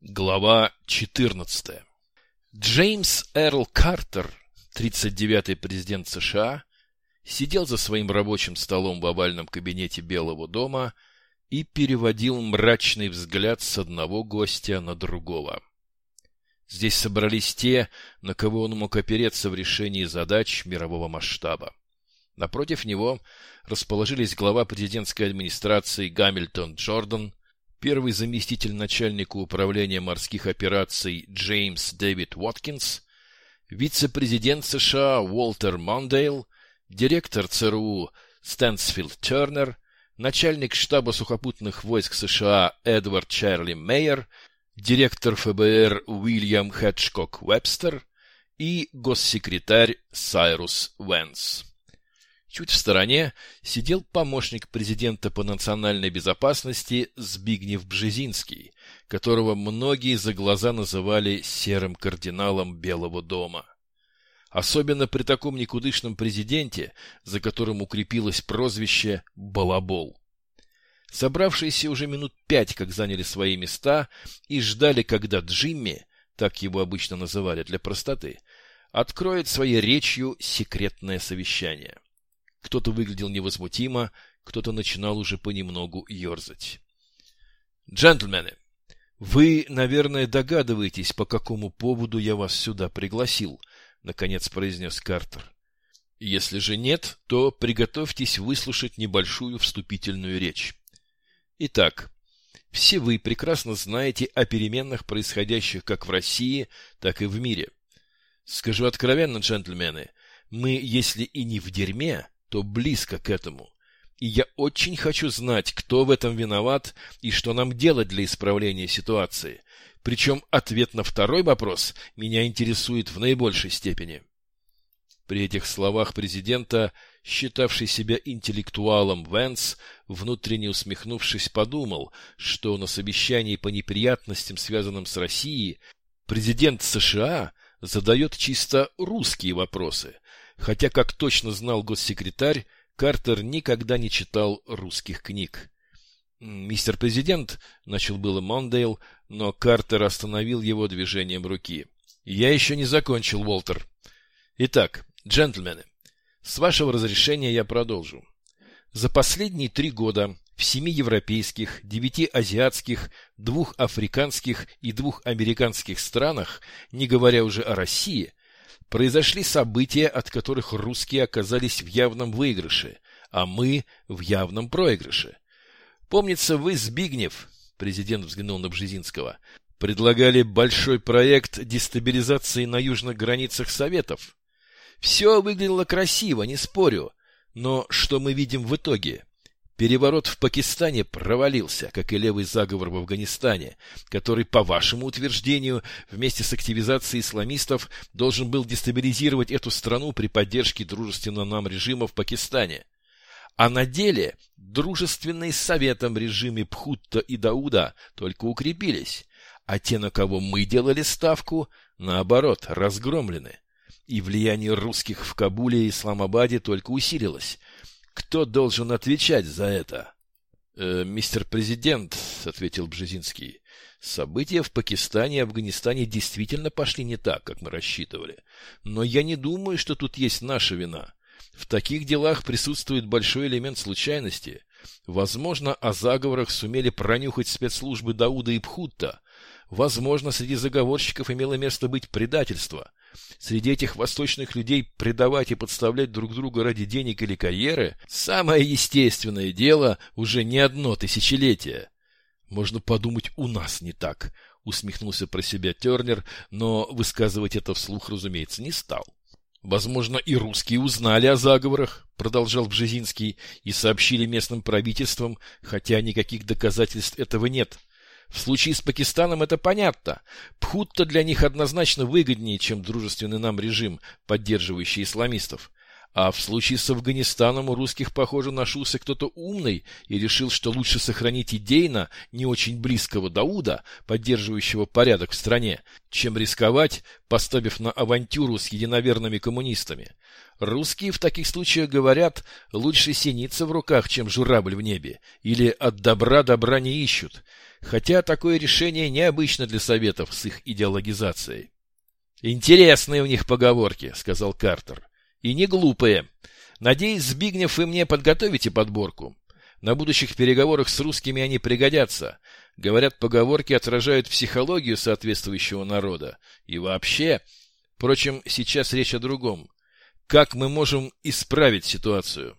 Глава 14. Джеймс Эрл Картер, 39-й президент США, сидел за своим рабочим столом в овальном кабинете Белого дома и переводил мрачный взгляд с одного гостя на другого. Здесь собрались те, на кого он мог опереться в решении задач мирового масштаба. Напротив него расположились глава президентской администрации Гамильтон Джордан, первый заместитель начальника управления морских операций Джеймс Дэвид Уоткинс, вице-президент США Уолтер Мондейл, директор ЦРУ Стэнсфилд Тернер, начальник штаба сухопутных войск США Эдвард Чарли Мейер, директор ФБР Уильям Хэтчкок Вебстер и госсекретарь Сайрус Венс. Чуть в стороне сидел помощник президента по национальной безопасности Збигнев Бжезинский, которого многие за глаза называли серым кардиналом Белого дома. Особенно при таком никудышном президенте, за которым укрепилось прозвище «Балабол». Собравшиеся уже минут пять, как заняли свои места, и ждали, когда Джимми, так его обычно называли для простоты, откроет своей речью секретное совещание. Кто-то выглядел невозмутимо, кто-то начинал уже понемногу ерзать. «Джентльмены, вы, наверное, догадываетесь, по какому поводу я вас сюда пригласил», — наконец произнес Картер. «Если же нет, то приготовьтесь выслушать небольшую вступительную речь. Итак, все вы прекрасно знаете о переменах, происходящих как в России, так и в мире. Скажу откровенно, джентльмены, мы, если и не в дерьме, то близко к этому. И я очень хочу знать, кто в этом виноват и что нам делать для исправления ситуации. Причем ответ на второй вопрос меня интересует в наибольшей степени. При этих словах президента, считавший себя интеллектуалом Венс, внутренне усмехнувшись, подумал, что на совещании по неприятностям, связанным с Россией, президент США задает чисто русские вопросы – хотя, как точно знал госсекретарь, Картер никогда не читал русских книг. «Мистер Президент», — начал было Мондейл, но Картер остановил его движением руки. «Я еще не закончил, Уолтер. Итак, джентльмены, с вашего разрешения я продолжу. За последние три года в семи европейских, девяти азиатских, двух африканских и двух американских странах, не говоря уже о России, произошли события, от которых русские оказались в явном выигрыше, а мы в явном проигрыше. Помнится, вы, Збигнев, президент взглянул на Бжезинского, предлагали большой проект дестабилизации на южных границах Советов. Все выглядело красиво, не спорю, но что мы видим в итоге? Переворот в Пакистане провалился, как и левый заговор в Афганистане, который, по вашему утверждению, вместе с активизацией исламистов должен был дестабилизировать эту страну при поддержке дружественного нам режима в Пакистане. А на деле дружественные Советом режимы Пхутта и Дауда только укрепились, а те, на кого мы делали ставку, наоборот, разгромлены. И влияние русских в Кабуле и Исламабаде только усилилось – кто должен отвечать за это? «Э, «Мистер Президент», — ответил Бжезинский, — «события в Пакистане и Афганистане действительно пошли не так, как мы рассчитывали. Но я не думаю, что тут есть наша вина. В таких делах присутствует большой элемент случайности. Возможно, о заговорах сумели пронюхать спецслужбы Дауда и Пхутта. Возможно, среди заговорщиков имело место быть предательство. Среди этих восточных людей предавать и подставлять друг друга ради денег или карьеры – самое естественное дело уже не одно тысячелетие. Можно подумать, у нас не так, усмехнулся про себя Тернер, но высказывать это вслух, разумеется, не стал. Возможно, и русские узнали о заговорах, продолжал Бжезинский, и сообщили местным правительствам, хотя никаких доказательств этого нет. В случае с Пакистаном это понятно. Пхутта для них однозначно выгоднее, чем дружественный нам режим, поддерживающий исламистов. А в случае с Афганистаном у русских, похоже, нашелся кто-то умный и решил, что лучше сохранить идейно не очень близкого Дауда, поддерживающего порядок в стране, чем рисковать, поставив на авантюру с единоверными коммунистами. Русские в таких случаях говорят, лучше синица в руках, чем журавль в небе, или от добра добра не ищут. Хотя такое решение необычно для Советов с их идеологизацией. «Интересные у них поговорки», — сказал Картер. «И не глупые. Надеюсь, Збигнев, вы мне подготовите подборку. На будущих переговорах с русскими они пригодятся. Говорят, поговорки отражают психологию соответствующего народа. И вообще... Впрочем, сейчас речь о другом. Как мы можем исправить ситуацию?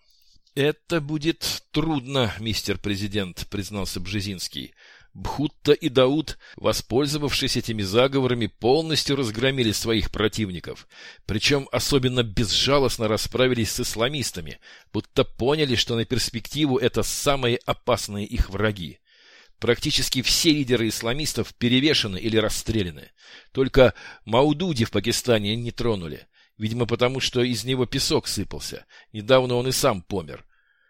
«Это будет трудно, мистер президент», — признался Бжезинский. Бхутта и Дауд, воспользовавшись этими заговорами, полностью разгромили своих противников. Причем особенно безжалостно расправились с исламистами, будто поняли, что на перспективу это самые опасные их враги. Практически все лидеры исламистов перевешены или расстреляны. Только Маудуди в Пакистане не тронули. Видимо, потому что из него песок сыпался. Недавно он и сам помер.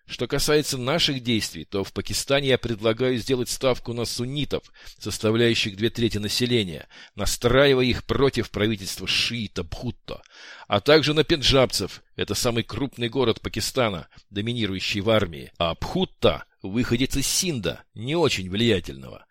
Что касается наших действий, то в Пакистане я предлагаю сделать ставку на суннитов, составляющих две трети населения, настраивая их против правительства шиита Бхутто, а также на пенджабцев, это самый крупный город Пакистана, доминирующий в армии, а Бхутта – выходец из Синда, не очень влиятельного.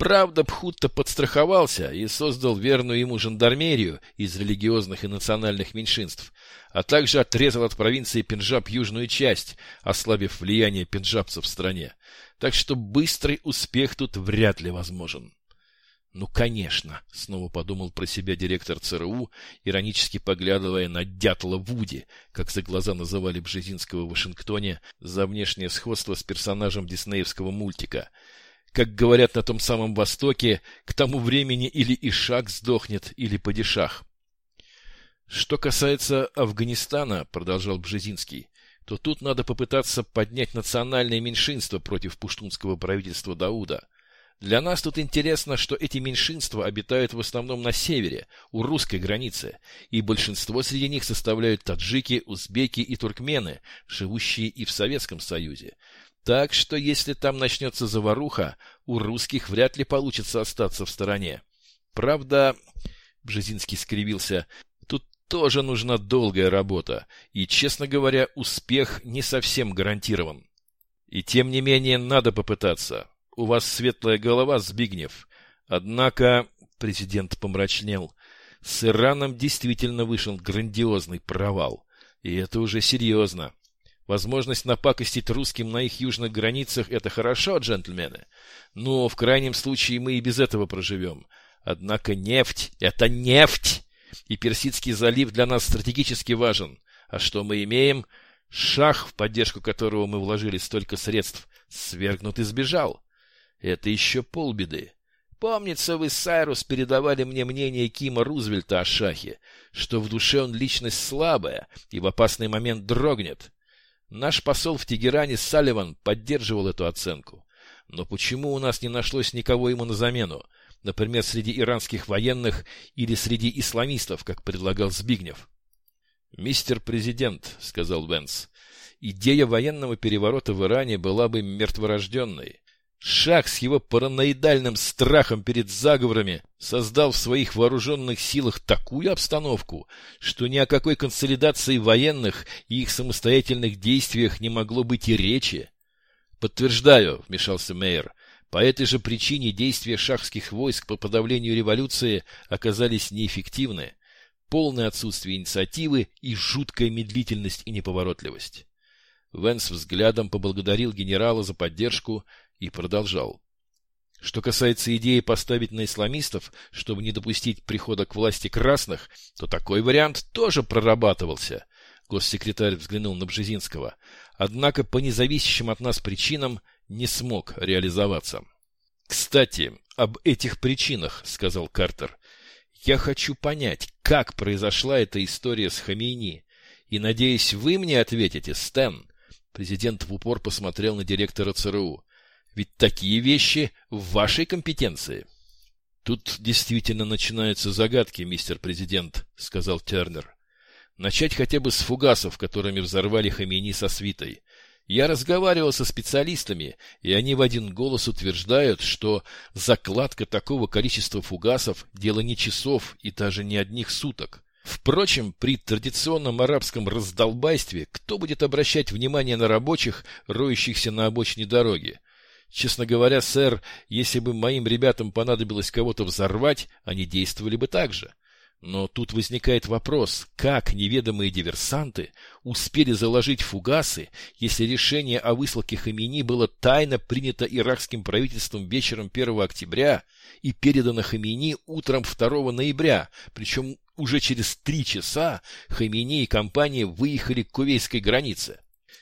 Правда, Пхутта подстраховался и создал верную ему жандармерию из религиозных и национальных меньшинств, а также отрезал от провинции Пенджаб южную часть, ослабив влияние пенджабцев в стране. Так что быстрый успех тут вряд ли возможен. «Ну, конечно», — снова подумал про себя директор ЦРУ, иронически поглядывая на дятла Вуди, как за глаза называли Бжезинского в Вашингтоне, за внешнее сходство с персонажем диснеевского мультика — как говорят на том самом Востоке, к тому времени или Ишак сдохнет, или Падишах. Что касается Афганистана, продолжал Бжезинский, то тут надо попытаться поднять национальное меньшинство против пуштунского правительства Дауда. Для нас тут интересно, что эти меньшинства обитают в основном на севере, у русской границы, и большинство среди них составляют таджики, узбеки и туркмены, живущие и в Советском Союзе. Так что, если там начнется заваруха, у русских вряд ли получится остаться в стороне. Правда, Бжезинский скривился, тоже нужна долгая работа, и, честно говоря, успех не совсем гарантирован. И тем не менее надо попытаться. У вас светлая голова, Збигнев. Однако, президент помрачнел, с Ираном действительно вышел грандиозный провал. И это уже серьезно. Возможность напакостить русским на их южных границах – это хорошо, джентльмены. Но в крайнем случае мы и без этого проживем. Однако нефть – это нефть! И Персидский залив для нас стратегически важен. А что мы имеем? Шах, в поддержку которого мы вложили столько средств, свергнут и сбежал. Это еще полбеды. Помнится, вы, Сайрус, передавали мне мнение Кима Рузвельта о Шахе, что в душе он личность слабая и в опасный момент дрогнет. Наш посол в Тегеране Салливан поддерживал эту оценку. Но почему у нас не нашлось никого ему на замену? Например, среди иранских военных или среди исламистов, как предлагал Збигнев? «Мистер президент», — сказал Венс, — «идея военного переворота в Иране была бы мертворожденной. Шах с его параноидальным страхом перед заговорами создал в своих вооруженных силах такую обстановку, что ни о какой консолидации военных и их самостоятельных действиях не могло быть и речи. «Подтверждаю», — вмешался Мейер, — «по этой же причине действия шахских войск по подавлению революции оказались неэффективны. Полное отсутствие инициативы и жуткая медлительность и неповоротливость». Венс взглядом поблагодарил генерала за поддержку и продолжал. Что касается идеи поставить на исламистов, чтобы не допустить прихода к власти красных, то такой вариант тоже прорабатывался. Госсекретарь взглянул на Бжезинского. Однако по независящим от нас причинам не смог реализоваться. «Кстати, об этих причинах», — сказал Картер. «Я хочу понять, как произошла эта история с Хамейни. И, надеюсь, вы мне ответите, Стэн». Президент в упор посмотрел на директора ЦРУ. Ведь такие вещи в вашей компетенции. Тут действительно начинаются загадки, мистер президент, сказал Тернер. Начать хотя бы с фугасов, которыми взорвали Хамини со свитой. Я разговаривал со специалистами, и они в один голос утверждают, что закладка такого количества фугасов – дело не часов и даже не одних суток. Впрочем, при традиционном арабском раздолбайстве кто будет обращать внимание на рабочих, роющихся на обочине дороги? Честно говоря, сэр, если бы моим ребятам понадобилось кого-то взорвать, они действовали бы так же. Но тут возникает вопрос, как неведомые диверсанты успели заложить фугасы, если решение о высылке Хамини было тайно принято иракским правительством вечером 1 октября и передано Хамини утром 2 ноября, причем уже через три часа Хамини и компания выехали к кувейской границе.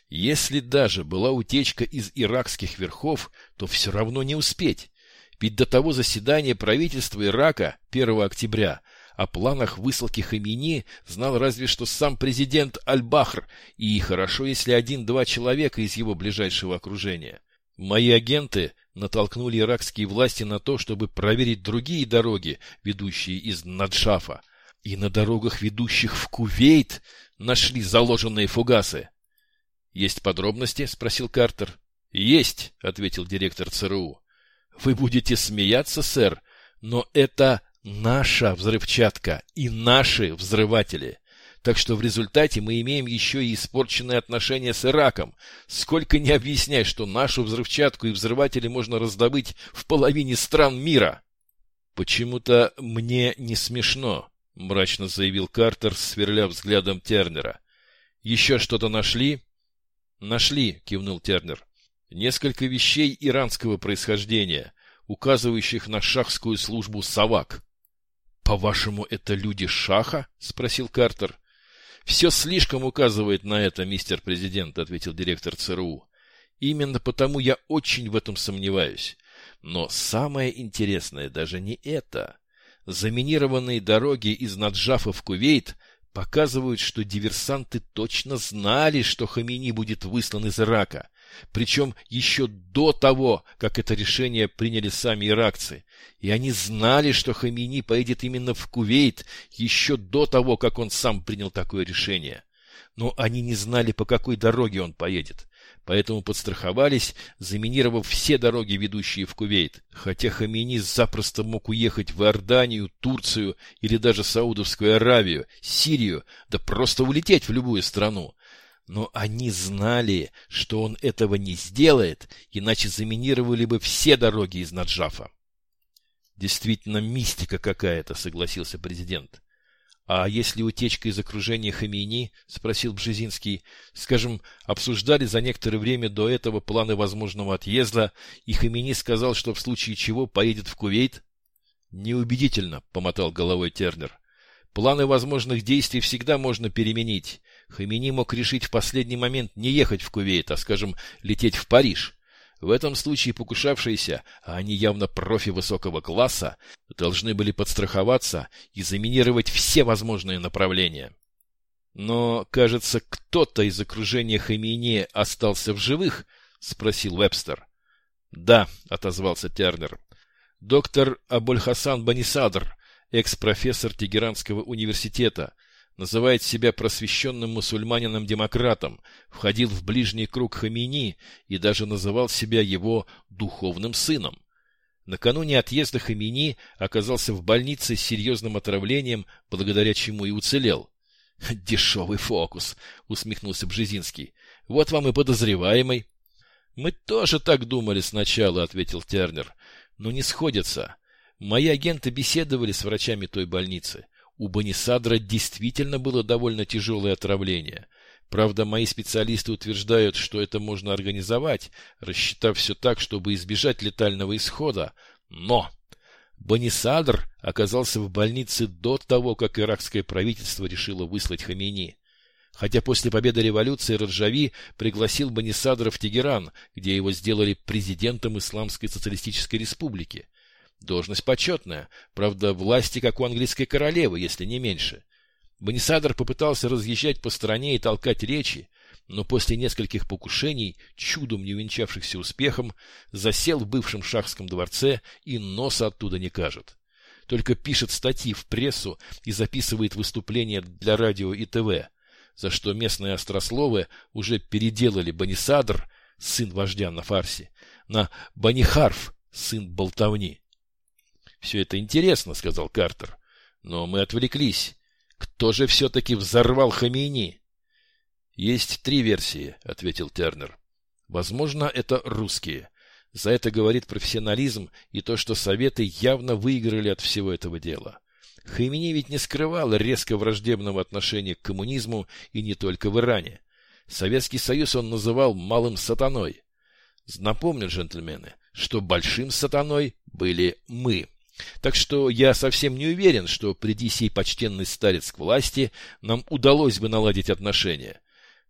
Если даже была утечка из иракских верхов, то все равно не успеть. Ведь до того заседания правительства Ирака 1 октября о планах высылки Хамини знал разве что сам президент Аль-Бахр, и хорошо, если один-два человека из его ближайшего окружения. Мои агенты натолкнули иракские власти на то, чтобы проверить другие дороги, ведущие из Наджафа, и на дорогах, ведущих в Кувейт, нашли заложенные фугасы. «Есть подробности?» — спросил Картер. «Есть», — ответил директор ЦРУ. «Вы будете смеяться, сэр, но это наша взрывчатка и наши взрыватели. Так что в результате мы имеем еще и испорченные отношения с Ираком. Сколько не объясняй, что нашу взрывчатку и взрыватели можно раздобыть в половине стран мира. Почему-то мне не смешно, мрачно заявил Картер, сверля взглядом Тернера. Еще что-то нашли? Нашли, кивнул Тернер. Несколько вещей иранского происхождения, указывающих на шахскую службу САВАК. «По-вашему, это люди Шаха?» — спросил Картер. «Все слишком указывает на это, мистер президент», — ответил директор ЦРУ. «Именно потому я очень в этом сомневаюсь. Но самое интересное даже не это. Заминированные дороги из Наджафа в Кувейт показывают, что диверсанты точно знали, что Хамини будет выслан из Ирака, причем еще до того, как это решение приняли сами иракцы. И они знали, что Хамини поедет именно в Кувейт еще до того, как он сам принял такое решение. Но они не знали, по какой дороге он поедет. Поэтому подстраховались, заминировав все дороги, ведущие в Кувейт. Хотя Хамини запросто мог уехать в Иорданию, Турцию или даже Саудовскую Аравию, Сирию, да просто улететь в любую страну. Но они знали, что он этого не сделает, иначе заминировали бы все дороги из Наджафа. Действительно мистика какая-то, согласился президент. А если утечка из окружения Хамини, спросил Бжезинский, скажем, обсуждали за некоторое время до этого планы возможного отъезда, и Хамини сказал, что в случае чего поедет в Кувейт? Неубедительно, помотал головой Тернер. Планы возможных действий всегда можно переменить. Хомейни мог решить в последний момент не ехать в Кувейт, а, скажем, лететь в Париж. В этом случае покушавшиеся, а они явно профи высокого класса, должны были подстраховаться и заминировать все возможные направления. Но, кажется, кто-то из окружения Хомейни остался в живых, спросил Вебстер. Да, отозвался Тернер. Доктор Абульхасан Банисадр, экс-профессор Тегеранского университета, называет себя просвещенным мусульманином-демократом, входил в ближний круг Хамини и даже называл себя его духовным сыном. Накануне отъезда Хамини оказался в больнице с серьезным отравлением, благодаря чему и уцелел. «Дешевый фокус», — усмехнулся Бжезинский. «Вот вам и подозреваемый». «Мы тоже так думали сначала», — ответил Тернер. «Но не сходятся. Мои агенты беседовали с врачами той больницы. У Банисадра действительно было довольно тяжелое отравление. Правда, мои специалисты утверждают, что это можно организовать, рассчитав все так, чтобы избежать летального исхода. Но Банисадр оказался в больнице до того, как иракское правительство решило выслать Хамини. Хотя после победы революции Раджави пригласил Банисадра в Тегеран, где его сделали президентом Исламской социалистической республики. Должность почетная, правда, власти, как у английской королевы, если не меньше. Банисадр попытался разъезжать по стране и толкать речи, но после нескольких покушений, чудом не увенчавшихся успехом, засел в бывшем шахском дворце и носа оттуда не кажет. Только пишет статьи в прессу и записывает выступления для радио и ТВ, за что местные острословы уже переделали Банисадр, сын вождя на фарсе, на Банихарф, сын болтовни. «Все это интересно», — сказал Картер. «Но мы отвлеклись. Кто же все-таки взорвал Хамини?» «Есть три версии», — ответил Тернер. «Возможно, это русские. За это говорит профессионализм и то, что Советы явно выиграли от всего этого дела. Хамини ведь не скрывал резко враждебного отношения к коммунизму и не только в Иране. Советский Союз он называл «малым сатаной». Напомню, джентльмены, что большим сатаной были мы. Так что я совсем не уверен, что приди сей почтенный старец к власти, нам удалось бы наладить отношения.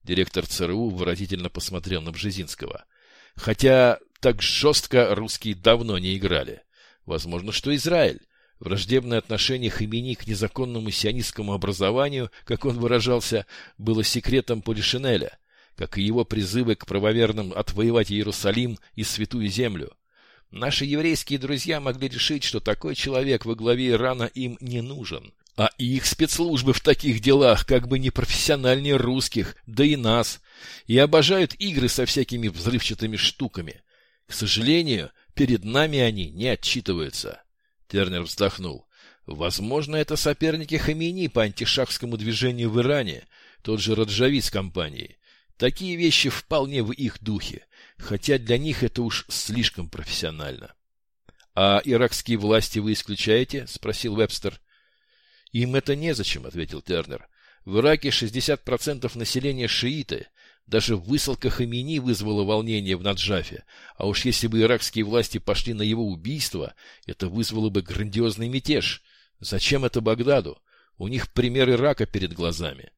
Директор ЦРУ выразительно посмотрел на Бжезинского. Хотя так жестко русские давно не играли. Возможно, что Израиль. Враждебное отношение Хамини к незаконному сионистскому образованию, как он выражался, было секретом Полишинеля, как и его призывы к правоверным отвоевать Иерусалим и Святую Землю. Наши еврейские друзья могли решить, что такой человек во главе Ирана им не нужен. А их спецслужбы в таких делах как бы не профессиональнее русских, да и нас, и обожают игры со всякими взрывчатыми штуками. К сожалению, перед нами они не отчитываются. Тернер вздохнул. Возможно, это соперники Хамини по антишахскому движению в Иране, тот же Раджави с компанией. Такие вещи вполне в их духе, хотя для них это уж слишком профессионально. — А иракские власти вы исключаете? — спросил Вебстер. — Им это незачем, — ответил Тернер. В Ираке 60% населения шииты. Даже высылка Хамини вызвала волнение в Наджафе. А уж если бы иракские власти пошли на его убийство, это вызвало бы грандиозный мятеж. Зачем это Багдаду? У них пример Ирака перед глазами. —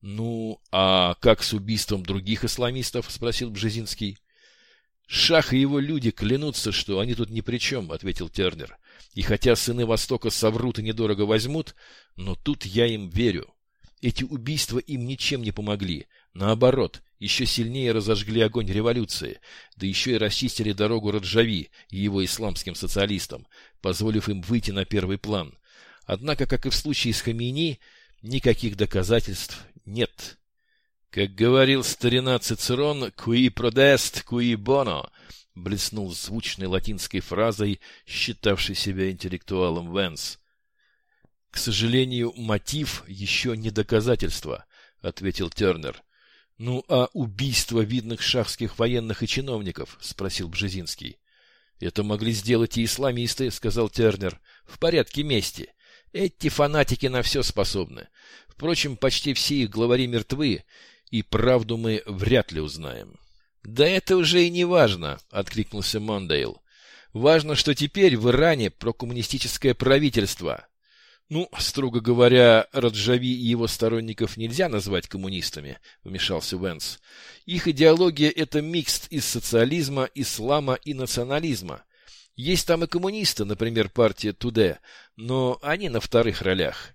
Ну, а как с убийством других исламистов? — спросил Бжезинский. — Шах и его люди клянутся, что они тут ни при чем, — ответил Тернер. И хотя сыны Востока соврут и недорого возьмут, но тут я им верю. Эти убийства им ничем не помогли. Наоборот, еще сильнее разожгли огонь революции, да еще и расчистили дорогу Раджави и его исламским социалистам, позволив им выйти на первый план. Однако, как и в случае с Хамини, никаких доказательств нет. Как говорил старина Цицерон, «Куи продест, куи боно», блеснул звучной латинской фразой, считавший себя интеллектуалом Венс. «К сожалению, мотив еще не доказательство», — ответил Тернер. «Ну, а убийство видных шахских военных и чиновников?» — спросил Бжезинский. «Это могли сделать и исламисты», — сказал Тернер, — «в порядке мести. Эти фанатики на все способны. Впрочем, почти все их главари мертвы, и правду мы вряд ли узнаем. — Да это уже и не важно, — откликнулся Мондейл. — Важно, что теперь в Иране прокоммунистическое правительство. Ну, строго говоря, Раджави и его сторонников нельзя назвать коммунистами, — вмешался Венс. Их идеология — это микс из социализма, ислама и национализма. Есть там и коммунисты, например, партия Туде, но они на вторых ролях.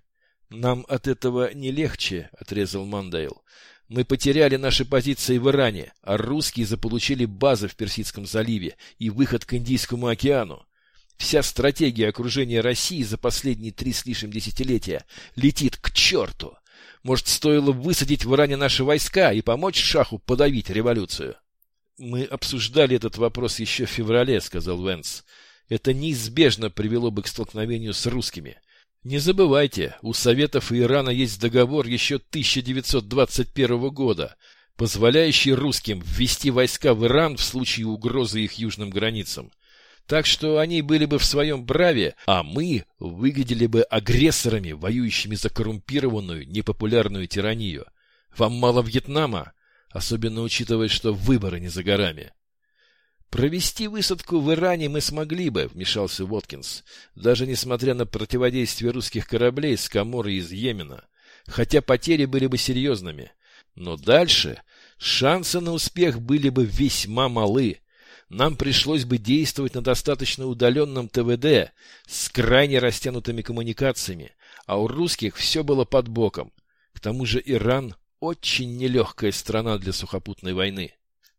«Нам от этого не легче», — отрезал Мандейл. «Мы потеряли наши позиции в Иране, а русские заполучили базы в Персидском заливе и выход к Индийскому океану. Вся стратегия окружения России за последние три с лишним десятилетия летит к черту. Может, стоило высадить в Иране наши войска и помочь Шаху подавить революцию?» «Мы обсуждали этот вопрос еще в феврале», — сказал Венс. «Это неизбежно привело бы к столкновению с русскими». Не забывайте, у Советов и Ирана есть договор еще 1921 года, позволяющий русским ввести войска в Иран в случае угрозы их южным границам. Так что они были бы в своем праве, а мы выглядели бы агрессорами, воюющими за коррумпированную, непопулярную тиранию. Вам мало Вьетнама, особенно учитывая, что выборы не за горами. «Провести высадку в Иране мы смогли бы», — вмешался Воткинс, даже несмотря на противодействие русских кораблей с Каморы из Йемена, хотя потери были бы серьезными. Но дальше шансы на успех были бы весьма малы. Нам пришлось бы действовать на достаточно удаленном ТВД с крайне растянутыми коммуникациями, а у русских все было под боком. К тому же Иран очень нелегкая страна для сухопутной войны.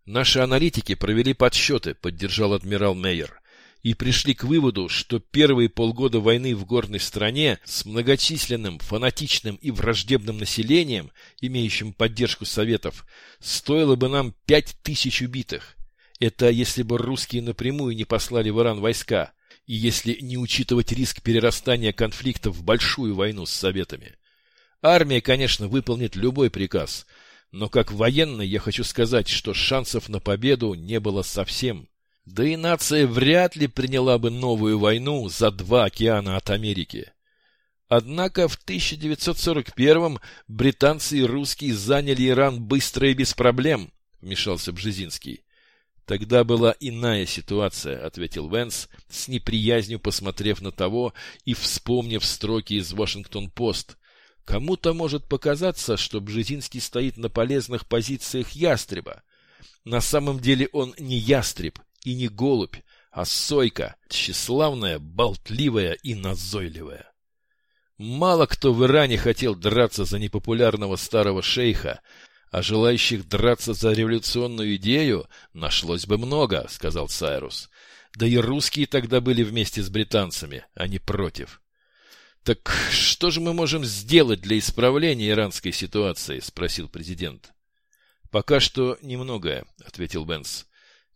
Наши аналитики провели подсчеты, поддержал адмирал Мейер, и пришли к выводу, что первые полгода войны в горной стране с многочисленным, фанатичным и враждебным населением, имеющим поддержку Советов, стоило бы нам пять тысяч убитых. Это если бы русские напрямую не послали в Иран войска, и если не учитывать риск перерастания конфликта в большую войну с Советами. Армия, конечно, выполнит любой приказ – но как военный я хочу сказать, что шансов на победу не было совсем. Да и нация вряд ли приняла бы новую войну за два океана от Америки. Однако в 1941-м британцы и русские заняли Иран быстро и без проблем, вмешался Бжезинский. Тогда была иная ситуация, ответил Венс, с неприязнью посмотрев на того и вспомнив строки из Вашингтон-Пост. Кому-то может показаться, что Бжезинский стоит на полезных позициях ястреба. На самом деле он не ястреб и не голубь, а сойка, тщеславная, болтливая и назойливая. Мало кто в Иране хотел драться за непопулярного старого шейха, а желающих драться за революционную идею нашлось бы много, сказал Сайрус. Да и русские тогда были вместе с британцами, а не против. Так что же мы можем сделать для исправления иранской ситуации? спросил президент. Пока что немногое, ответил Бенс.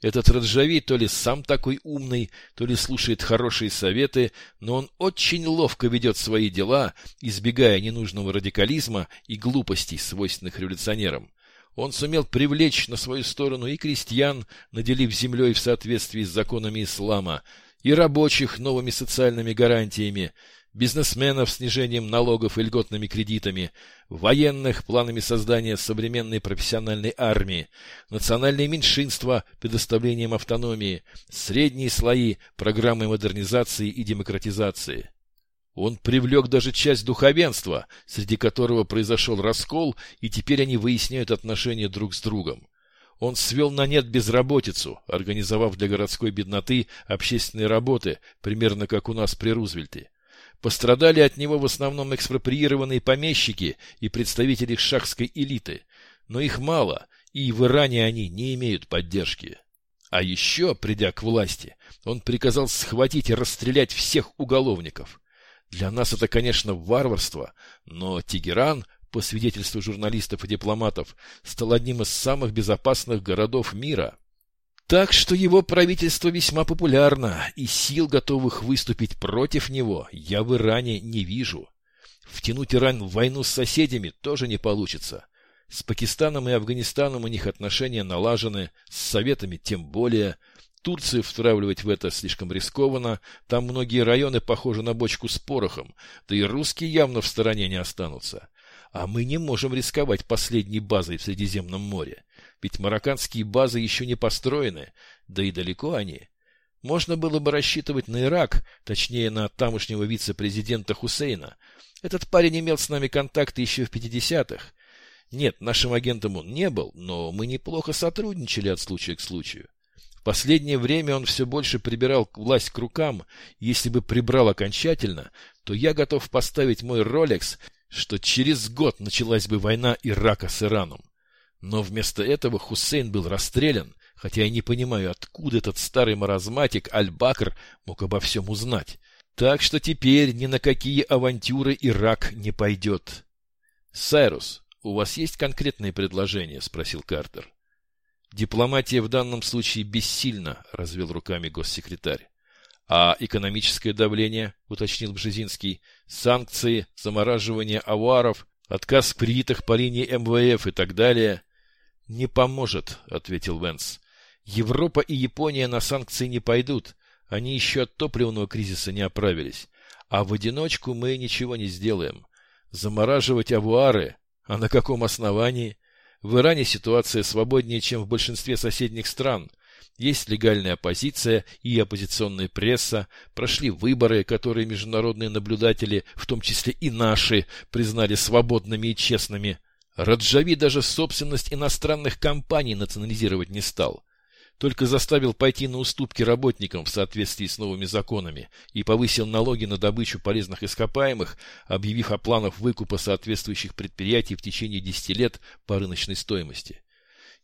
Этот Раджави то ли сам такой умный, то ли слушает хорошие советы, но он очень ловко ведет свои дела, избегая ненужного радикализма и глупостей, свойственных революционерам. Он сумел привлечь на свою сторону и крестьян, наделив землей в соответствии с законами ислама, и рабочих новыми социальными гарантиями, бизнесменов снижением налогов и льготными кредитами, военных планами создания современной профессиональной армии, национальные меньшинства предоставлением автономии, средние слои программы модернизации и демократизации. Он привлек даже часть духовенства, среди которого произошел раскол, и теперь они выясняют отношения друг с другом. Он свел на нет безработицу, организовав для городской бедноты общественные работы, примерно как у нас при Рузвельте. Пострадали от него в основном экспроприированные помещики и представители шахской элиты, но их мало, и в Иране они не имеют поддержки. А еще, придя к власти, он приказал схватить и расстрелять всех уголовников. Для нас это, конечно, варварство, но Тегеран, по свидетельству журналистов и дипломатов, стал одним из самых безопасных городов мира. Так что его правительство весьма популярно, и сил, готовых выступить против него, я в Иране не вижу. Втянуть Иран в войну с соседями тоже не получится. С Пакистаном и Афганистаном у них отношения налажены, с Советами тем более. Турцию втравливать в это слишком рискованно, там многие районы похожи на бочку с порохом, да и русские явно в стороне не останутся. А мы не можем рисковать последней базой в Средиземном море. Ведь марокканские базы еще не построены, да и далеко они. Можно было бы рассчитывать на Ирак, точнее на тамошнего вице-президента Хусейна. Этот парень имел с нами контакты еще в 50-х. Нет, нашим агентом он не был, но мы неплохо сотрудничали от случая к случаю. В последнее время он все больше прибирал власть к рукам, если бы прибрал окончательно, то я готов поставить мой Ролекс, что через год началась бы война Ирака с Ираном. Но вместо этого Хусейн был расстрелян, хотя я не понимаю, откуда этот старый маразматик Аль-Бакр мог обо всем узнать. Так что теперь ни на какие авантюры Ирак не пойдет. — Сайрус, у вас есть конкретные предложения? — спросил Картер. — Дипломатия в данном случае бессильна, — развел руками госсекретарь. — А экономическое давление, — уточнил Бжезинский, — санкции, замораживание аваров, отказ в кредитах по линии МВФ и так далее — «Не поможет», — ответил Венс. «Европа и Япония на санкции не пойдут. Они еще от топливного кризиса не оправились. А в одиночку мы ничего не сделаем. Замораживать авуары? А на каком основании? В Иране ситуация свободнее, чем в большинстве соседних стран. Есть легальная оппозиция и оппозиционная пресса, прошли выборы, которые международные наблюдатели, в том числе и наши, признали свободными и честными. Раджави даже собственность иностранных компаний национализировать не стал. Только заставил пойти на уступки работникам в соответствии с новыми законами и повысил налоги на добычу полезных ископаемых, объявив о планах выкупа соответствующих предприятий в течение 10 лет по рыночной стоимости.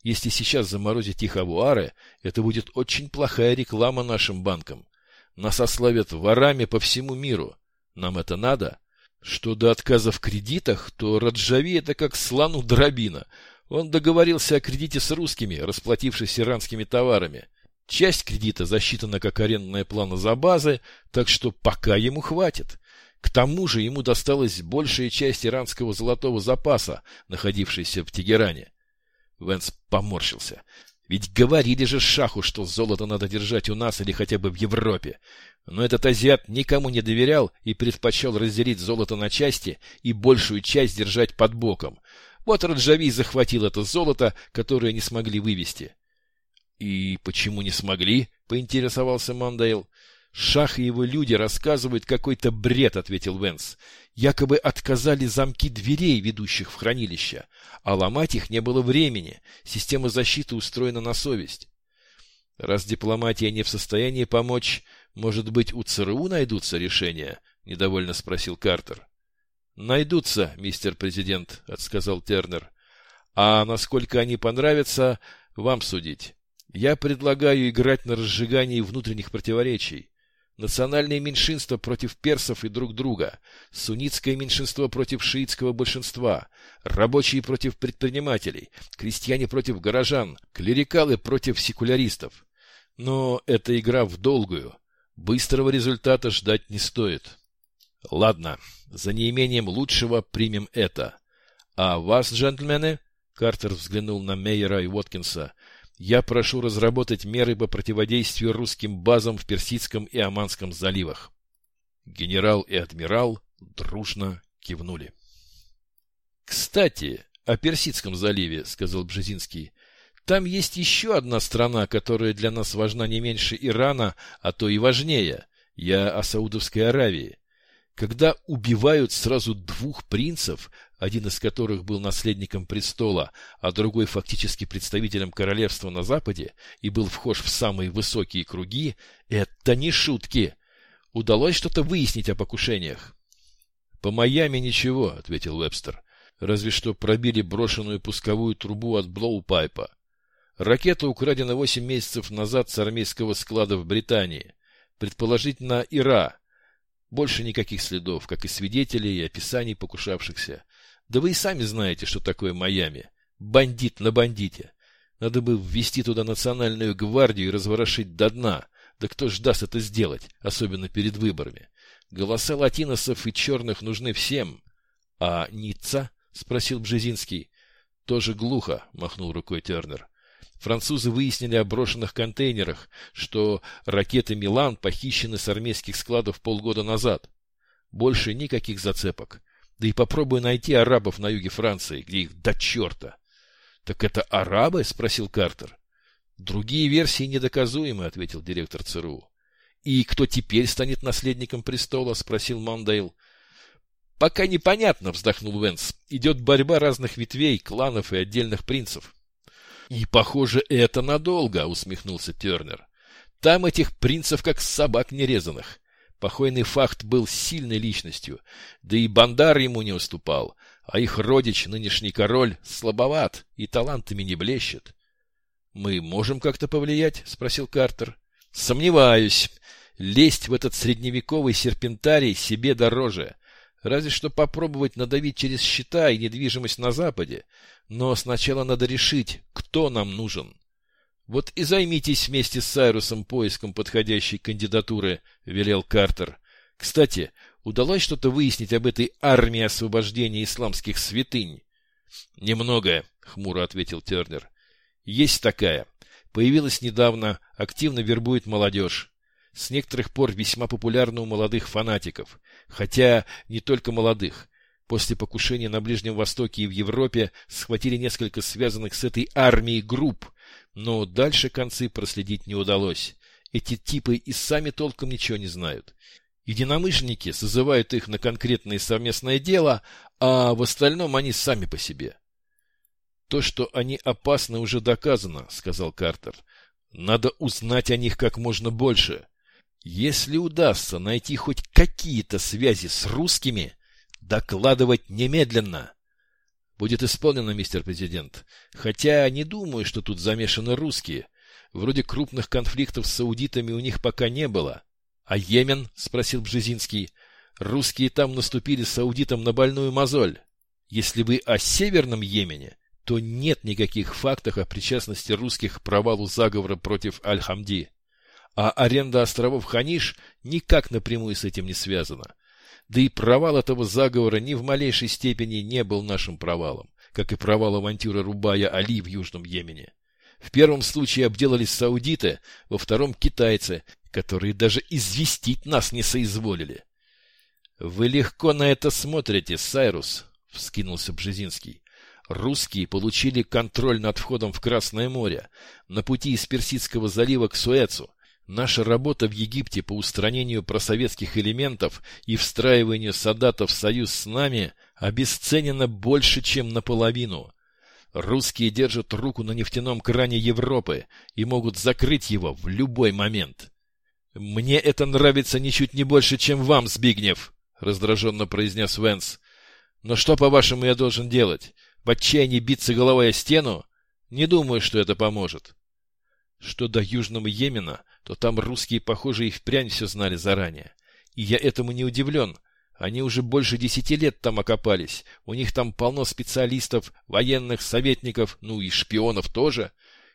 Если сейчас заморозить их авуары, это будет очень плохая реклама нашим банкам. Нас ославят ворами по всему миру. Нам это надо? Что до отказа в кредитах, то Раджави это как слону дробина. Он договорился о кредите с русскими, расплатившись иранскими товарами. Часть кредита засчитана как арендная плана за базы, так что пока ему хватит. К тому же ему досталась большая часть иранского золотого запаса, находившейся в Тегеране. Венс поморщился. Ведь говорили же Шаху, что золото надо держать у нас или хотя бы в Европе. Но этот азиат никому не доверял и предпочел разделить золото на части и большую часть держать под боком. Вот Раджави захватил это золото, которое не смогли вывести. — И почему не смогли? — поинтересовался Мандейл. — Шах и его люди рассказывают какой-то бред, — ответил Венс. Якобы отказали замки дверей, ведущих в хранилище, а ломать их не было времени. Система защиты устроена на совесть. Раз дипломатия не в состоянии помочь, может быть, у ЦРУ найдутся решения? Недовольно спросил Картер. Найдутся, мистер президент, отсказал Тернер. А насколько они понравятся, вам судить. Я предлагаю играть на разжигании внутренних противоречий. Национальные меньшинства против персов и друг друга, суннитское меньшинство против шиитского большинства, рабочие против предпринимателей, крестьяне против горожан, клерикалы против секуляристов. Но это игра в долгую. Быстрого результата ждать не стоит. Ладно, за неимением лучшего примем это. А вас, джентльмены, Картер взглянул на Мейера и Уоткинса, я прошу разработать меры по противодействию русским базам в Персидском и Оманском заливах. Генерал и адмирал дружно кивнули. «Кстати, о Персидском заливе», — сказал Бжезинский. «Там есть еще одна страна, которая для нас важна не меньше Ирана, а то и важнее. Я о Саудовской Аравии. Когда убивают сразу двух принцев, один из которых был наследником престола, а другой фактически представителем королевства на Западе и был вхож в самые высокие круги, это не шутки. Удалось что-то выяснить о покушениях? — По Майами ничего, — ответил Вебстер. — Разве что пробили брошенную пусковую трубу от Блоупайпа. Ракета украдена восемь месяцев назад с армейского склада в Британии. Предположительно, ИРА. Больше никаких следов, как и свидетелей и описаний покушавшихся. Да вы и сами знаете, что такое Майами. Бандит на бандите. Надо бы ввести туда национальную гвардию и разворошить до дна. Да кто ж даст это сделать, особенно перед выборами? Голоса латиносов и черных нужны всем. — А Ницца? — спросил Бжезинский. — Тоже глухо, — махнул рукой Тернер. Французы выяснили о брошенных контейнерах, что ракеты «Милан» похищены с армейских складов полгода назад. Больше никаких зацепок. Да и попробуй найти арабов на юге Франции, где их до черта. — Так это арабы? — спросил Картер. — Другие версии недоказуемы, — ответил директор ЦРУ. — И кто теперь станет наследником престола? — спросил Мондейл. — Пока непонятно, — вздохнул Венс. — Идет борьба разных ветвей, кланов и отдельных принцев. — И, похоже, это надолго, — усмехнулся Тернер. — Там этих принцев как собак нерезанных. Покойный Фахд был сильной личностью, да и Бандар ему не уступал, а их родич, нынешний король, слабоват и талантами не блещет. — Мы можем как-то повлиять? — спросил Картер. — Сомневаюсь. Лезть в этот средневековый серпентарий себе дороже. Разве что попробовать надавить через счета и недвижимость на Западе. Но сначала надо решить, кто нам нужен. Вот и займитесь вместе с Сайрусом поиском подходящей кандидатуры, велел Картер. Кстати, удалось что-то выяснить об этой армии освобождения исламских святынь? Немного, хмуро ответил Тернер. Есть такая. Появилась недавно, активно вербует молодежь. С некоторых пор весьма популярна у молодых фанатиков. Хотя не только молодых. После покушения на Ближнем Востоке и в Европе схватили несколько связанных с этой армией групп, но дальше концы проследить не удалось. Эти типы и сами толком ничего не знают. Единомышленники созывают их на конкретное совместное дело, а в остальном они сами по себе. «То, что они опасны, уже доказано», — сказал Картер. «Надо узнать о них как можно больше. Если удастся найти хоть какие-то связи с русскими, докладывать немедленно». Будет исполнено, мистер президент. Хотя не думаю, что тут замешаны русские. Вроде крупных конфликтов с саудитами у них пока не было. А Йемен? — спросил Бжезинский. Русские там наступили саудитам на больную мозоль. Если вы о Северном Йемене, то нет никаких фактов о причастности русских к провалу заговора против Аль-Хамди. А аренда островов Ханиш никак напрямую с этим не связана. Да и провал этого заговора ни в малейшей степени не был нашим провалом, как и провал авантюры Рубая Али в Южном Йемене. В первом случае обделались саудиты, во втором — китайцы, которые даже известить нас не соизволили. — Вы легко на это смотрите, Сайрус, — вскинулся Бжезинский. Русские получили контроль над входом в Красное море, на пути из Персидского залива к Суэцу. Наша работа в Египте по устранению просоветских элементов и встраиванию Садата в союз с нами обесценена больше, чем наполовину. Русские держат руку на нефтяном кране Европы и могут закрыть его в любой момент. «Мне это нравится ничуть не больше, чем вам, Збигнев», — раздраженно произнес Венс. «Но что, по-вашему, я должен делать? В отчаянии биться головой о стену? Не думаю, что это поможет». Что до Южного Йемена, то там русские, похоже, и впрямь все знали заранее. И я этому не удивлен. Они уже больше десяти лет там окопались. У них там полно специалистов, военных, советников, ну и шпионов тоже.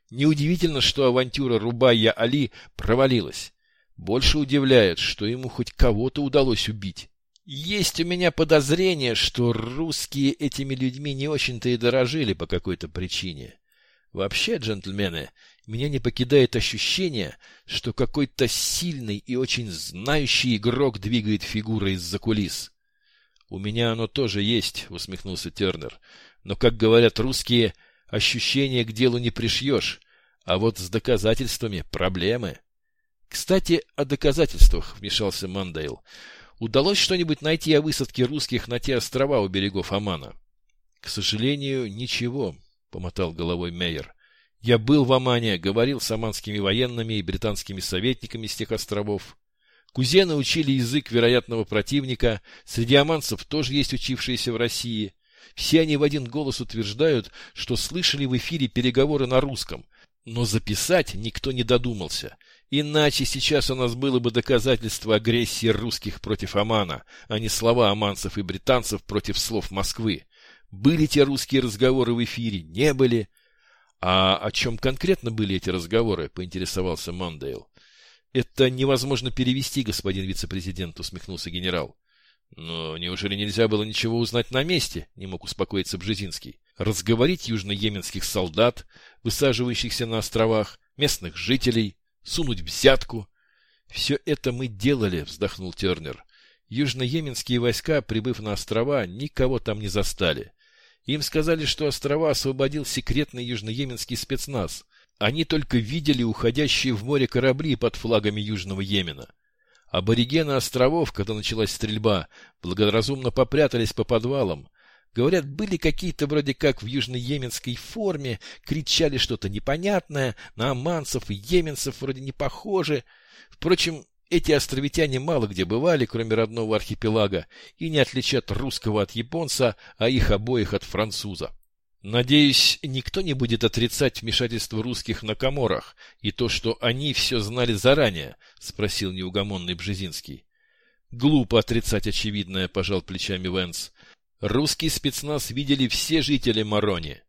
Неудивительно, что авантюра Рубайя Али провалилась. Больше удивляет, что ему хоть кого-то удалось убить. Есть у меня подозрение, что русские этими людьми не очень-то и дорожили по какой-то причине. Вообще, джентльмены, меня не покидает ощущение, что какой-то сильный и очень знающий игрок двигает фигурой из-за кулис. «У меня оно тоже есть», — усмехнулся Тернер. «Но, как говорят русские, ощущение к делу не пришьешь, а вот с доказательствами проблемы». «Кстати, о доказательствах», — вмешался Мандейл. «Удалось что-нибудь найти о высадке русских на те острова у берегов Омана?» «К сожалению, ничего», помотал головой Мейер. Я был в Омане, говорил с оманскими военными и британскими советниками с тех островов. Кузены учили язык вероятного противника, среди оманцев тоже есть учившиеся в России. Все они в один голос утверждают, что слышали в эфире переговоры на русском, но записать никто не додумался. Иначе сейчас у нас было бы доказательство агрессии русских против Омана, а не слова оманцев и британцев против слов Москвы. Были те русские разговоры в эфире, не были. А о чем конкретно были эти разговоры, поинтересовался Мондейл. Это невозможно перевести, господин вице-президент, усмехнулся генерал. Но неужели нельзя было ничего узнать на месте, не мог успокоиться Бжезинский. Разговорить южно-йеменских солдат, высаживающихся на островах, местных жителей, сунуть взятку. Все это мы делали, вздохнул Тернер. Южно-йеменские войска, прибыв на острова, никого там не застали. Им сказали, что острова освободил секретный южноеменский спецназ. Они только видели уходящие в море корабли под флагами Южного Йемена. Аборигены островов, когда началась стрельба, благоразумно попрятались по подвалам. Говорят, были какие-то вроде как в южноеменской форме, кричали что-то непонятное, на аманцев и йеменцев вроде не похожи. Впрочем, эти островитяне мало где бывали, кроме родного архипелага, и не отличат русского от японца, а их обоих от француза. Надеюсь, никто не будет отрицать вмешательство русских на Коморах и то, что они все знали заранее, спросил неугомонный Бжезинский. Глупо отрицать очевидное, пожал плечами Венс. Русский спецназ видели все жители Марони,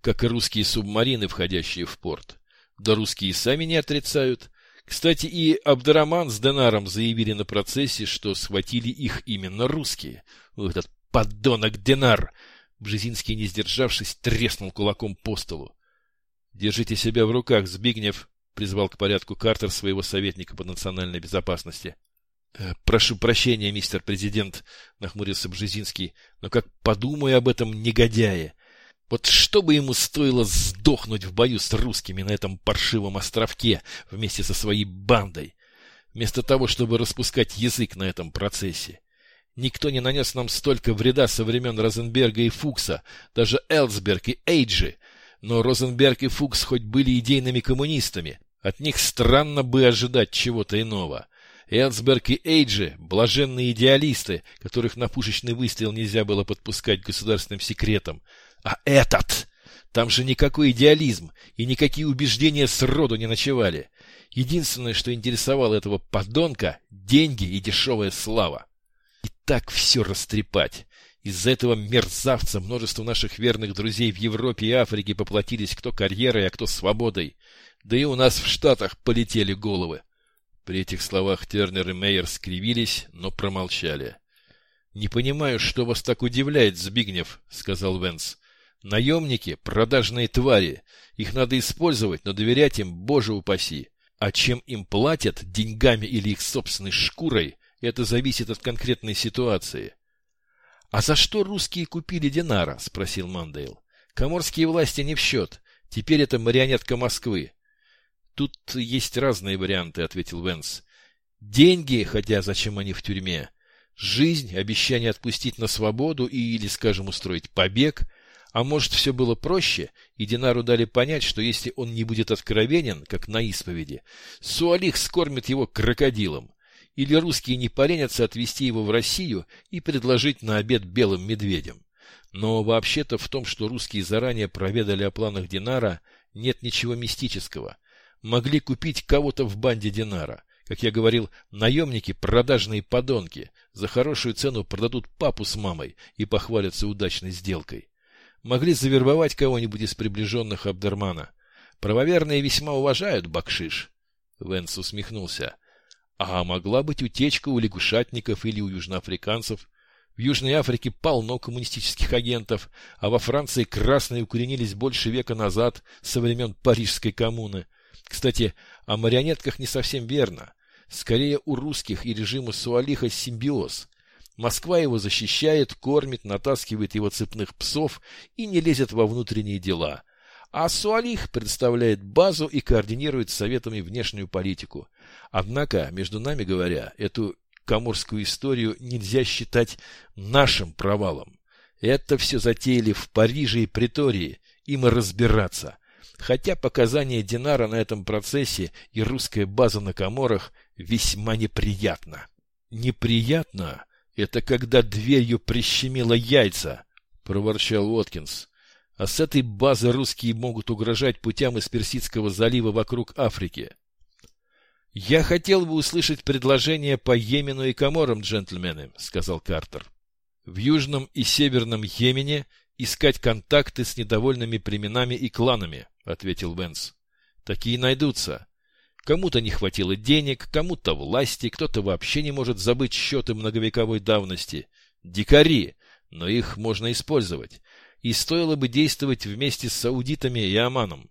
как и русские субмарины, входящие в порт. Да русские сами не отрицают. Кстати, и Абдураман с Денаром заявили на процессе, что схватили их именно русские. Этот подонок Денар! Бжезинский, не сдержавшись, треснул кулаком по столу. «Держите себя в руках, Збигнев!» — призвал к порядку Картер своего советника по национальной безопасности. «Э, «Прошу прощения, мистер президент», — нахмурился Бжезинский, «но как подумаю об этом негодяе! Вот что бы ему стоило сдохнуть в бою с русскими на этом паршивом островке вместе со своей бандой, вместо того, чтобы распускать язык на этом процессе. Никто не нанес нам столько вреда со времен Розенберга и Фукса, даже Элсберг и Эйджи. Но Розенберг и Фукс хоть были идейными коммунистами, от них странно бы ожидать чего-то иного. Элсберг и Эйджи – блаженные идеалисты, которых на пушечный выстрел нельзя было подпускать государственным секретом, а этот... Там же никакой идеализм и никакие убеждения сроду не ночевали. Единственное, что интересовало этого подонка – деньги и дешевая слава. И так все растрепать. Из-за этого мерзавца множество наших верных друзей в Европе и Африке поплатились кто карьерой, а кто свободой. Да и у нас в Штатах полетели головы. При этих словах Тернер и Мейер скривились, но промолчали. — Не понимаю, что вас так удивляет, Збигнев, — сказал Венс. Наемники – продажные твари. Их надо использовать, но доверять им, боже упаси. А чем им платят, деньгами или их собственной шкурой, это зависит от конкретной ситуации. «А за что русские купили Динара?» – спросил Мандейл. «Коморские власти не в счет. Теперь это марионетка Москвы». «Тут есть разные варианты», – ответил Венс. «Деньги, хотя зачем они в тюрьме? Жизнь, обещание отпустить на свободу и, или, скажем, устроить побег. А может, все было проще, и Динару дали понять, что если он не будет откровенен, как на исповеди, Суалих скормит его крокодилом. Или русские не поленятся отвезти его в Россию и предложить на обед белым медведям. Но вообще-то в том, что русские заранее проведали о планах Динара, нет ничего мистического. Могли купить кого-то в банде Динара. Как я говорил, наемники – продажные подонки. За хорошую цену продадут папу с мамой и похвалятся удачной сделкой. Могли завербовать кого-нибудь из приближенных Абдермана. Правоверные весьма уважают бакшиш. Венс усмехнулся. А могла быть утечка у лягушатников или у южноафриканцев. В Южной Африке полно коммунистических агентов, а во Франции красные укоренились больше века назад, со времен Парижской коммуны. Кстати, о марионетках не совсем верно. Скорее, у русских и режима Суалиха симбиоз. Москва его защищает, кормит, натаскивает его цепных псов и не лезет во внутренние дела – а Суалих представляет базу и координирует советами внешнюю политику. Однако, между нами говоря, эту каморскую историю нельзя считать нашим провалом. Это все затеяли в Париже и Притории, им и разбираться. Хотя показания Динара на этом процессе и русская база на Каморах весьма неприятно. Неприятно — это когда дверью прищемило яйца, — проворчал Уоткинс. А с этой базы русские могут угрожать путям из Персидского залива вокруг Африки. «Я хотел бы услышать предложение по Йемену и Коморам, джентльмены», — сказал Картер. «В Южном и Северном Йемене искать контакты с недовольными племенами и кланами», — ответил Венс. «Такие найдутся. Кому-то не хватило денег, кому-то власти, кто-то вообще не может забыть счеты многовековой давности. Дикари, но их можно использовать и стоило бы действовать вместе с саудитами и Оманом.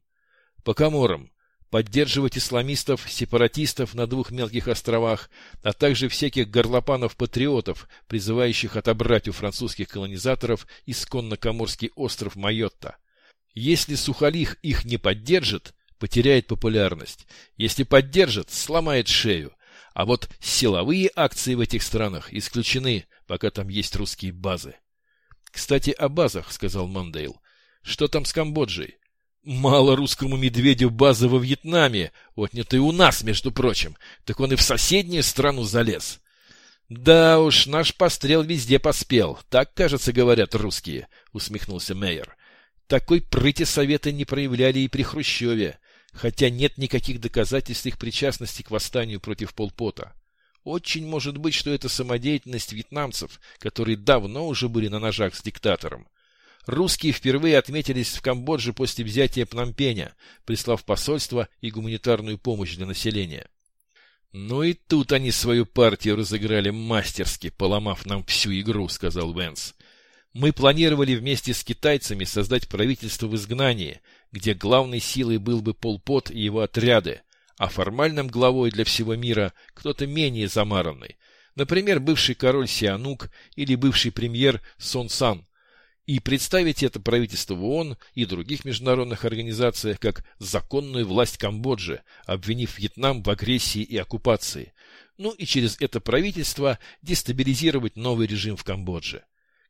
По Каморам поддерживать исламистов, сепаратистов на двух мелких островах, а также всяких горлопанов-патриотов, призывающих отобрать у французских колонизаторов исконно-коморский остров Майотта. Если Сухалих их не поддержит, потеряет популярность. Если поддержит, сломает шею. А вот силовые акции в этих странах исключены, пока там есть русские базы. «Кстати, о базах», — сказал Мандейл. «Что там с Камбоджей?» «Мало русскому медведю базы во Вьетнаме, отнятые у нас, между прочим. Так он и в соседнюю страну залез». «Да уж, наш пострел везде поспел. Так, кажется, говорят русские», — усмехнулся Мейер. «Такой прыти советы не проявляли и при Хрущеве, хотя нет никаких доказательств их причастности к восстанию против Полпота. Очень может быть, что это самодеятельность вьетнамцев, которые давно уже были на ножах с диктатором. Русские впервые отметились в Камбодже после взятия Пномпеня, прислав посольство и гуманитарную помощь для населения. «Ну и тут они свою партию разыграли мастерски, поломав нам всю игру», — сказал Венс. «Мы планировали вместе с китайцами создать правительство в изгнании, где главной силой был бы Полпот и его отряды, а формальным главой для всего мира кто-то менее замаранный, например, бывший король Сианук или бывший премьер Сон Сан, и представить это правительство ООН и других международных организациях как законную власть Камбоджи, обвинив Вьетнам в агрессии и оккупации, ну и через это правительство дестабилизировать новый режим в Камбодже.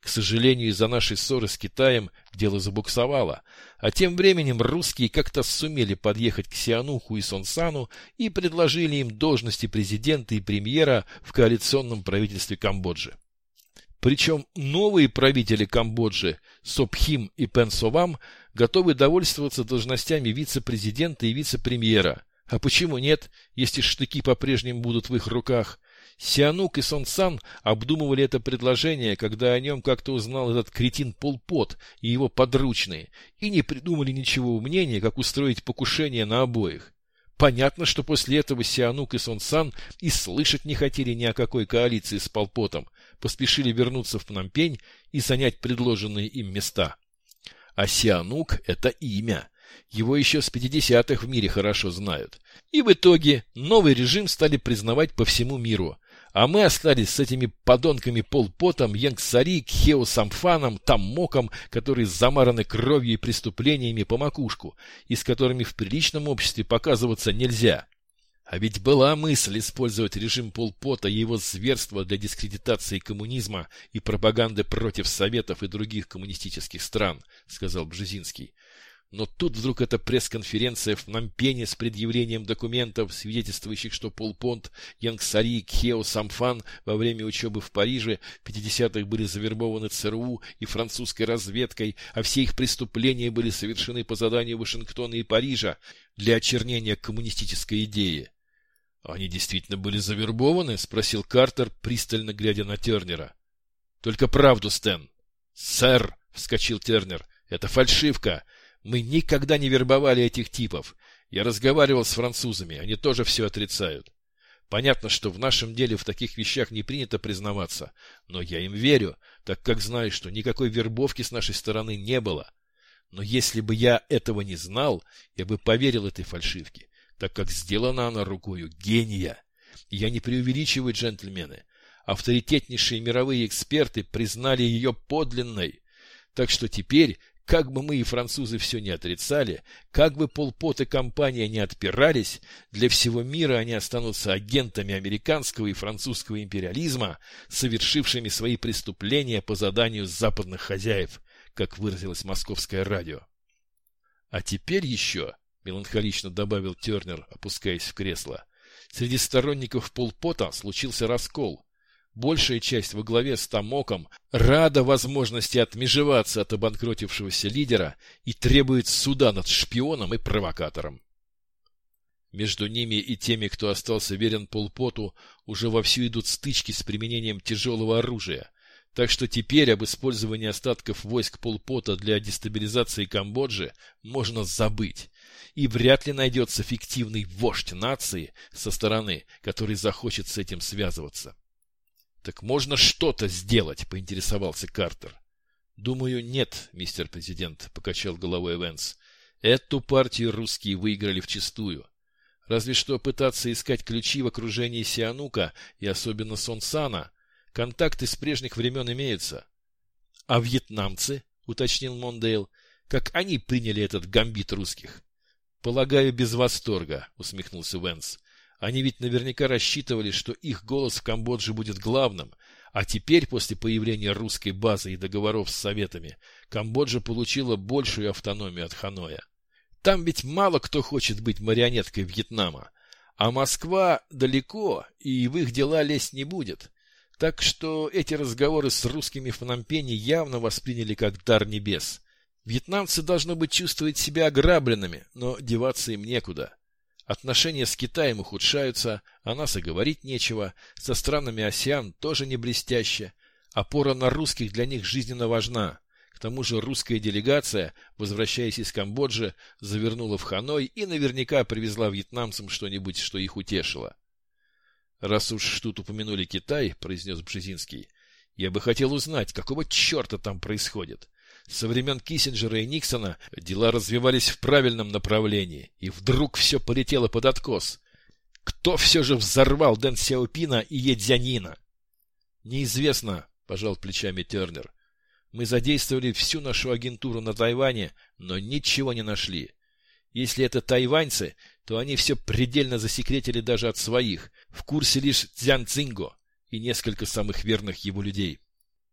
К сожалению, из-за нашей ссоры с Китаем дело забуксовало, а тем временем русские как-то сумели подъехать к Сиануху и Сонсану и предложили им должности президента и премьера в коалиционном правительстве Камбоджи. Причем новые правители Камбоджи, Сопхим и Пенсовам, готовы довольствоваться должностями вице-президента и вице-премьера. А почему нет, если штыки по-прежнему будут в их руках? Сианук и Сон Сан обдумывали это предложение, когда о нем как-то узнал этот кретин Полпот и его подручные, и не придумали ничего умнее, как устроить покушение на обоих. Понятно, что после этого Сианук и Сон Сан и слышать не хотели ни о какой коалиции с Полпотом, поспешили вернуться в Пномпень и занять предложенные им места. А Сианук – это имя. Его еще с 50-х в мире хорошо знают. И в итоге новый режим стали признавать по всему миру. А мы остались с этими подонками Полпотом, Янгсари, Кхео Самфаном, Таммоком, которые замараны кровью и преступлениями по макушку, и с которыми в приличном обществе показываться нельзя. А ведь была мысль использовать режим Полпота и его зверства для дискредитации коммунизма и пропаганды против Советов и других коммунистических стран, сказал Бжезинский. Но тут вдруг эта пресс-конференция в Нампене с предъявлением документов, свидетельствующих, что Полпонт, Янгсари и Кхео Самфан во время учебы в Париже в 50-х были завербованы ЦРУ и французской разведкой, а все их преступления были совершены по заданию Вашингтона и Парижа для очернения коммунистической идеи. «Они действительно были завербованы?» — спросил Картер, пристально глядя на Тернера. «Только правду, Стэн!» «Сэр!» — вскочил Тернер. «Это фальшивка! Мы никогда не вербовали этих типов. Я разговаривал с французами, они тоже все отрицают. Понятно, что в нашем деле в таких вещах не принято признаваться, но я им верю, так как знаю, что никакой вербовки с нашей стороны не было. Но если бы я этого не знал, я бы поверил этой фальшивке, так как сделана она рукою гения. я не преувеличиваю, джентльмены. Авторитетнейшие мировые эксперты признали ее подлинной. Так что теперь как бы мы и французы все не отрицали, как бы Полпот и компания не отпирались, для всего мира они останутся агентами американского и французского империализма, совершившими свои преступления по заданию западных хозяев, как выразилось московское радио. А теперь еще, меланхолично добавил Тернер, опускаясь в кресло, среди сторонников Полпота случился раскол. Большая часть во главе с Тамоком рада возможности отмежеваться от обанкротившегося лидера и требует суда над шпионом и провокатором. Между ними и теми, кто остался верен Полпоту, уже вовсю идут стычки с применением тяжелого оружия. Так что теперь об использовании остатков войск Полпота для дестабилизации Камбоджи можно забыть. И вряд ли найдется фиктивный вождь нации со стороны, который захочет с этим связываться. «Так можно что-то сделать?» — поинтересовался Картер. «Думаю, нет, мистер президент», — покачал головой Эвенс. «Эту партию русские выиграли вчистую. Разве что пытаться искать ключи в окружении Сианука и особенно Сонсана. Контакты с прежних времен имеются». «А вьетнамцы?» — уточнил Мондейл. «Как они приняли этот гамбит русских?» «Полагаю, без восторга», — усмехнулся Венс. Они ведь наверняка рассчитывали, что их голос в Камбодже будет главным, а теперь, после появления русской базы и договоров с Советами, Камбоджа получила большую автономию от Ханоя. Там ведь мало кто хочет быть марионеткой Вьетнама, а Москва далеко и в их дела лезть не будет. Так что эти разговоры с русскими в Пномпене явно восприняли как дар небес. Вьетнамцы, должно быть, чувствуют себя ограбленными, но деваться им некуда. Отношения с Китаем ухудшаются, о нас и говорить нечего, со странами АСИАН тоже не блестяще. Опора на русских для них жизненно важна. К тому же русская делегация, возвращаясь из Камбоджи, завернула в Ханой и наверняка привезла вьетнамцам что-нибудь, что их утешило. «Раз уж тут упомянули Китай», — произнес Бжезинский, — «я бы хотел узнать, какого черта там происходит. Со времен Киссинджера и Никсона дела развивались в правильном направлении, и вдруг все полетело под откос. Кто все же взорвал Дэн Сяопина и Едзянина? Неизвестно, пожал плечами Тернер. Мы задействовали всю нашу агентуру на Тайване, но ничего не нашли. Если это тайваньцы, то они все предельно засекретили даже от своих, в курсе лишь Цзян Цинго и несколько самых верных его людей.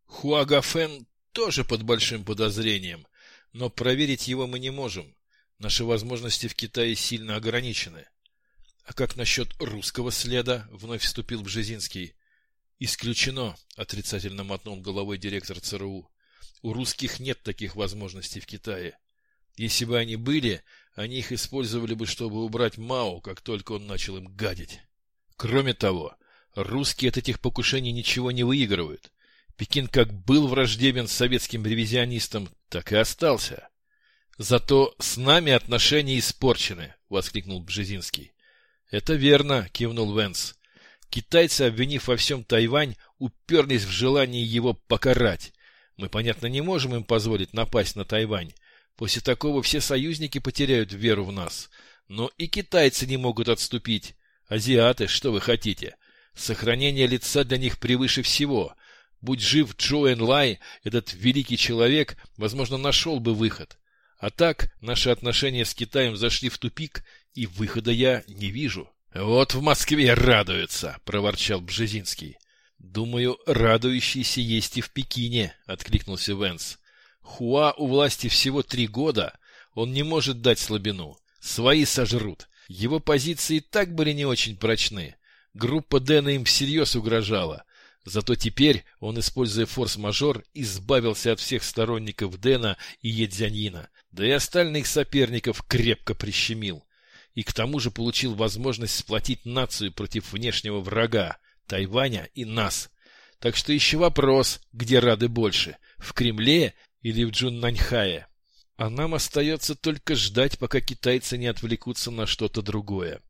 Хуагафен тоже под большим подозрением, но проверить его мы не можем. Наши возможности в Китае сильно ограничены. А как насчет русского следа? Вновь вступил Бжезинский. Исключено, отрицательно мотнул головой директор ЦРУ. У русских нет таких возможностей в Китае. Если бы они были, они их использовали бы, чтобы убрать Мао, как только он начал им гадить. Кроме того, русские от этих покушений ничего не выигрывают. Пекин как был враждебен советским ревизионистам, так и остался. Зато с нами отношения испорчены, воскликнул Бжезинский. Это верно, кивнул Венс. Китайцы, обвинив во всем Тайвань, уперлись в желание его покарать. Мы, понятно, не можем им позволить напасть на Тайвань, После такого все союзники потеряют веру в нас. Но и китайцы не могут отступить. Азиаты, что вы хотите? Сохранение лица для них превыше всего. Будь жив Джо Лай, этот великий человек, возможно, нашел бы выход. А так, наши отношения с Китаем зашли в тупик, и выхода я не вижу. — Вот в Москве радуются, — проворчал Бжезинский. — Думаю, радующиеся есть и в Пекине, — откликнулся Венс. Хуа у власти всего три года, он не может дать слабину. Свои сожрут. Его позиции так были не очень прочны. Группа Дэна им всерьез угрожала. Зато теперь он, используя форс-мажор, избавился от всех сторонников Дэна и Едзянина, да и остальных соперников крепко прищемил. И к тому же получил возможность сплотить нацию против внешнего врага, Тайваня и нас. Так что еще вопрос, где рады больше, в Кремле или в Джуннаньхае. А нам остается только ждать, пока китайцы не отвлекутся на что-то другое.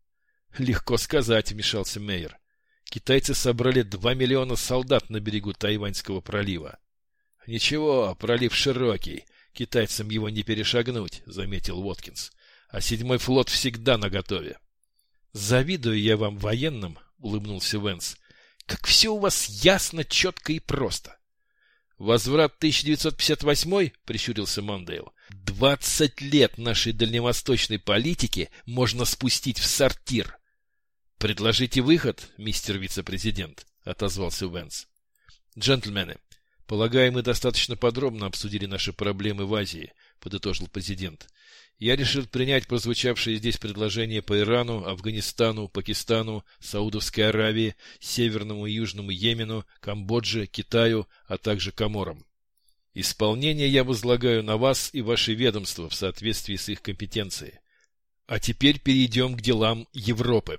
Легко сказать, вмешался Мейер. Китайцы собрали два миллиона солдат на берегу Тайваньского пролива. Ничего, пролив широкий, китайцам его не перешагнуть, заметил Уоткинс. А седьмой флот всегда наготове. Завидую я вам военным, улыбнулся Венс. Как все у вас ясно, четко и просто. «Возврат 1958?» — прищурился Мондейл. «Двадцать лет нашей дальневосточной политики можно спустить в сортир!» «Предложите выход, мистер вице-президент», — отозвался Венс. «Джентльмены, полагаю, мы достаточно подробно обсудили наши проблемы в Азии», — подытожил президент я решил принять прозвучавшие здесь предложения по Ирану, Афганистану, Пакистану, Саудовской Аравии, Северному и Южному Йемену, Камбодже, Китаю, а также Коморам. Исполнение я возлагаю на вас и ваши ведомства в соответствии с их компетенцией. А теперь перейдем к делам Европы.